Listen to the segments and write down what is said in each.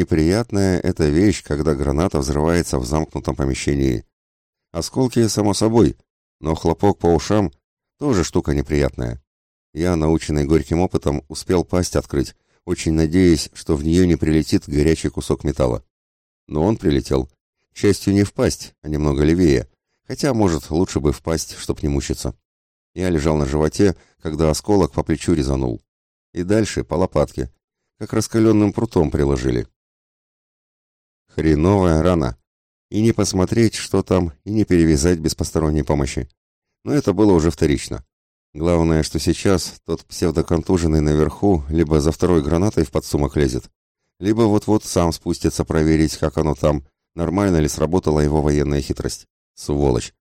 неприятная эта вещь, когда граната взрывается в замкнутом помещении. Осколки, само собой, но хлопок по ушам тоже штука неприятная. Я, наученный горьким опытом, успел пасть открыть, очень надеясь, что в нее не прилетит горячий кусок металла. Но он прилетел. К счастью, не в пасть, а немного левее, хотя, может, лучше бы впасть, чтоб не мучиться. Я лежал на животе, когда осколок по плечу резанул. И дальше по лопатке, как раскаленным прутом приложили. Хреновая рана. И не посмотреть, что там, и не перевязать без посторонней помощи. Но это было уже вторично. Главное, что сейчас тот псевдоконтуженный наверху либо за второй гранатой в подсумок лезет, либо вот-вот сам спустится проверить, как оно там, нормально ли сработала его военная хитрость. Сволочь.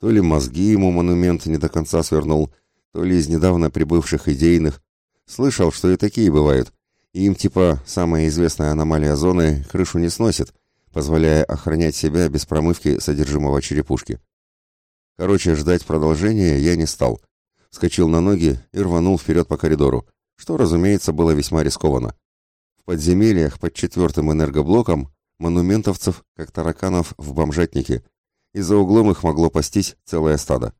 То ли мозги ему монумент не до конца свернул, то ли из недавно прибывших идейных. Слышал, что и такие бывают. Им типа самая известная аномалия зоны крышу не сносит, позволяя охранять себя без промывки содержимого черепушки. Короче, ждать продолжения я не стал — вскочил на ноги и рванул вперед по коридору, что, разумеется, было весьма рискованно. В подземельях под четвертым энергоблоком монументовцев, как тараканов в бомжатнике, и за углом их могло пастись целое стадо.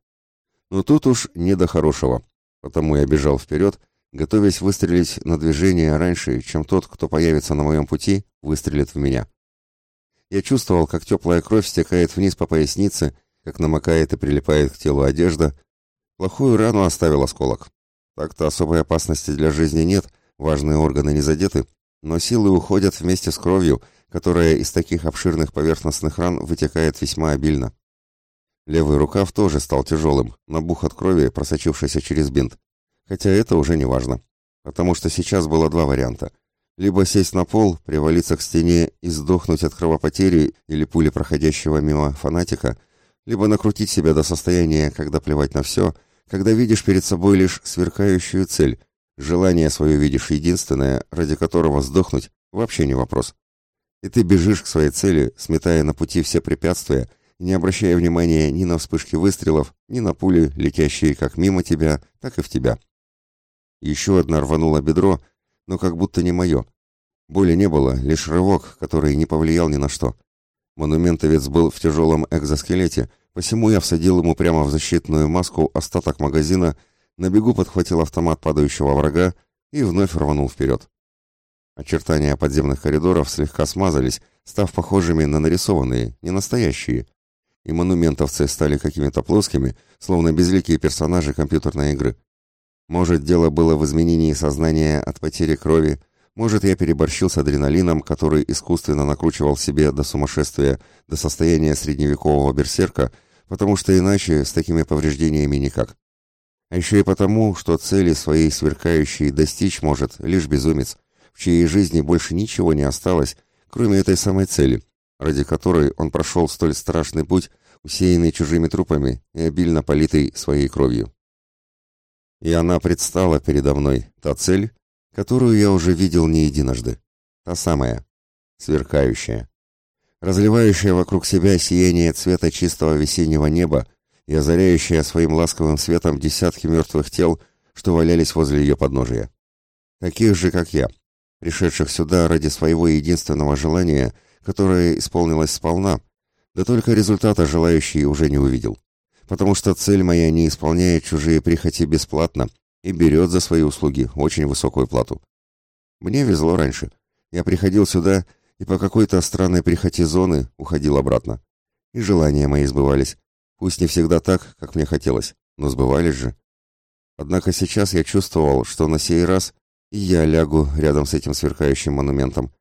Но тут уж не до хорошего, потому я бежал вперед, готовясь выстрелить на движение раньше, чем тот, кто появится на моем пути, выстрелит в меня. Я чувствовал, как теплая кровь стекает вниз по пояснице, как намокает и прилипает к телу одежда, Плохую рану оставил осколок. Так-то особой опасности для жизни нет, важные органы не задеты, но силы уходят вместе с кровью, которая из таких обширных поверхностных ран вытекает весьма обильно. Левый рукав тоже стал тяжелым, набух от крови, просочившийся через бинт. Хотя это уже не важно, потому что сейчас было два варианта. Либо сесть на пол, привалиться к стене и сдохнуть от кровопотери или пули проходящего мимо фанатика, либо накрутить себя до состояния, когда плевать на все, когда видишь перед собой лишь сверкающую цель, желание свое видишь единственное, ради которого сдохнуть вообще не вопрос. И ты бежишь к своей цели, сметая на пути все препятствия, не обращая внимания ни на вспышки выстрелов, ни на пули, летящие как мимо тебя, так и в тебя. Еще одна рванула бедро, но как будто не мое. Боли не было, лишь рывок, который не повлиял ни на что. Монументовец был в тяжелом экзоскелете, посему я всадил ему прямо в защитную маску остаток магазина, на бегу подхватил автомат падающего врага и вновь рванул вперед. Очертания подземных коридоров слегка смазались, став похожими на нарисованные, не настоящие. И монументовцы стали какими-то плоскими, словно безликие персонажи компьютерной игры. Может, дело было в изменении сознания от потери крови, может, я переборщил с адреналином, который искусственно накручивал себе до сумасшествия, до состояния средневекового берсерка, потому что иначе с такими повреждениями никак. А еще и потому, что цели своей сверкающей достичь может лишь безумец, в чьей жизни больше ничего не осталось, кроме этой самой цели, ради которой он прошел столь страшный путь, усеянный чужими трупами и обильно политый своей кровью. И она предстала передо мной, та цель, которую я уже видел не единожды. Та самая, сверкающая, разливающая вокруг себя сияние цвета чистого весеннего неба и озаряющая своим ласковым светом десятки мертвых тел, что валялись возле ее подножия. Таких же, как я, пришедших сюда ради своего единственного желания, которое исполнилось сполна, да только результата желающий уже не увидел. Потому что цель моя не исполняет чужие прихоти бесплатно, и берет за свои услуги очень высокую плату. Мне везло раньше. Я приходил сюда и по какой-то странной прихоти зоны уходил обратно. И желания мои сбывались. Пусть не всегда так, как мне хотелось, но сбывались же. Однако сейчас я чувствовал, что на сей раз и я лягу рядом с этим сверкающим монументом,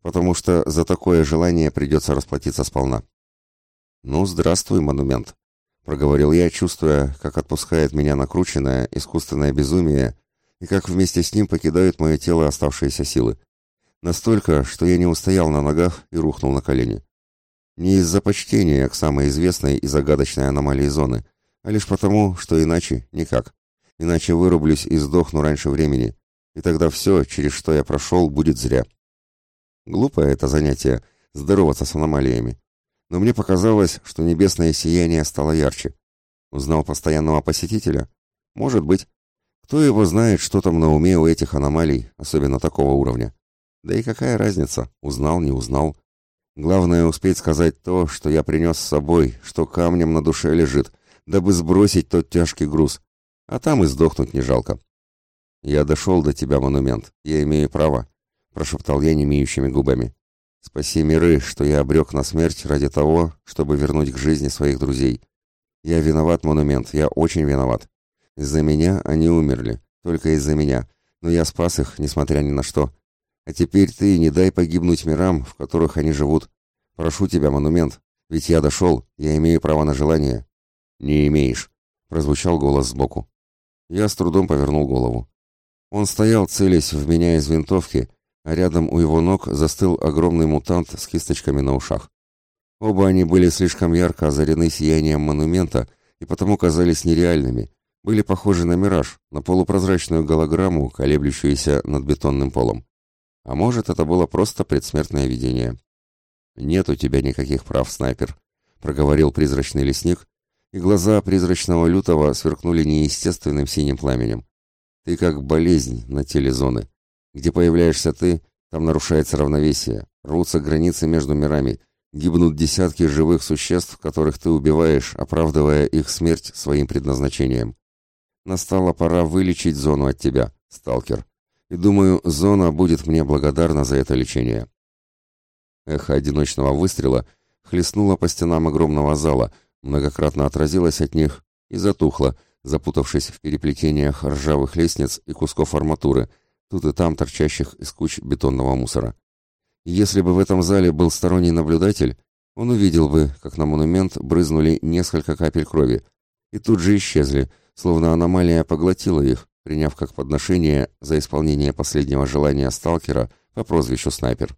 потому что за такое желание придется расплатиться сполна. Ну, здравствуй, монумент. — проговорил я, чувствуя, как отпускает меня накрученное, искусственное безумие, и как вместе с ним покидают мое тело оставшиеся силы. Настолько, что я не устоял на ногах и рухнул на колени. Не из-за почтения к самой известной и загадочной аномалии зоны, а лишь потому, что иначе никак. Иначе вырублюсь и сдохну раньше времени, и тогда все, через что я прошел, будет зря. Глупое это занятие — здороваться с аномалиями но мне показалось, что небесное сияние стало ярче. Узнал постоянного посетителя? Может быть. Кто его знает, что там на уме у этих аномалий, особенно такого уровня. Да и какая разница, узнал, не узнал. Главное успеть сказать то, что я принес с собой, что камнем на душе лежит, дабы сбросить тот тяжкий груз. А там и сдохнуть не жалко. «Я дошел до тебя, монумент. Я имею право», — прошептал я немеющими губами. «Спаси миры, что я обрек на смерть ради того, чтобы вернуть к жизни своих друзей. Я виноват, монумент, я очень виноват. Из-за меня они умерли, только из-за меня, но я спас их, несмотря ни на что. А теперь ты не дай погибнуть мирам, в которых они живут. Прошу тебя, монумент, ведь я дошел, я имею право на желание». «Не имеешь», — прозвучал голос сбоку. Я с трудом повернул голову. Он стоял, целясь в меня из винтовки, а рядом у его ног застыл огромный мутант с кисточками на ушах. Оба они были слишком ярко озарены сиянием монумента и потому казались нереальными, были похожи на мираж, на полупрозрачную голограмму, колеблющуюся над бетонным полом. А может, это было просто предсмертное видение. «Нет у тебя никаких прав, снайпер», — проговорил призрачный лесник, и глаза призрачного лютого сверкнули неестественным синим пламенем. Ты как болезнь на теле зоны. Где появляешься ты, там нарушается равновесие, рвутся границы между мирами, гибнут десятки живых существ, которых ты убиваешь, оправдывая их смерть своим предназначением. Настала пора вылечить зону от тебя, сталкер. И думаю, зона будет мне благодарна за это лечение. Эхо одиночного выстрела хлестнуло по стенам огромного зала, многократно отразилось от них и затухло, запутавшись в переплетениях ржавых лестниц и кусков арматуры, тут и там торчащих из куч бетонного мусора. Если бы в этом зале был сторонний наблюдатель, он увидел бы, как на монумент брызнули несколько капель крови, и тут же исчезли, словно аномалия поглотила их, приняв как подношение за исполнение последнего желания сталкера по прозвищу Снайпер.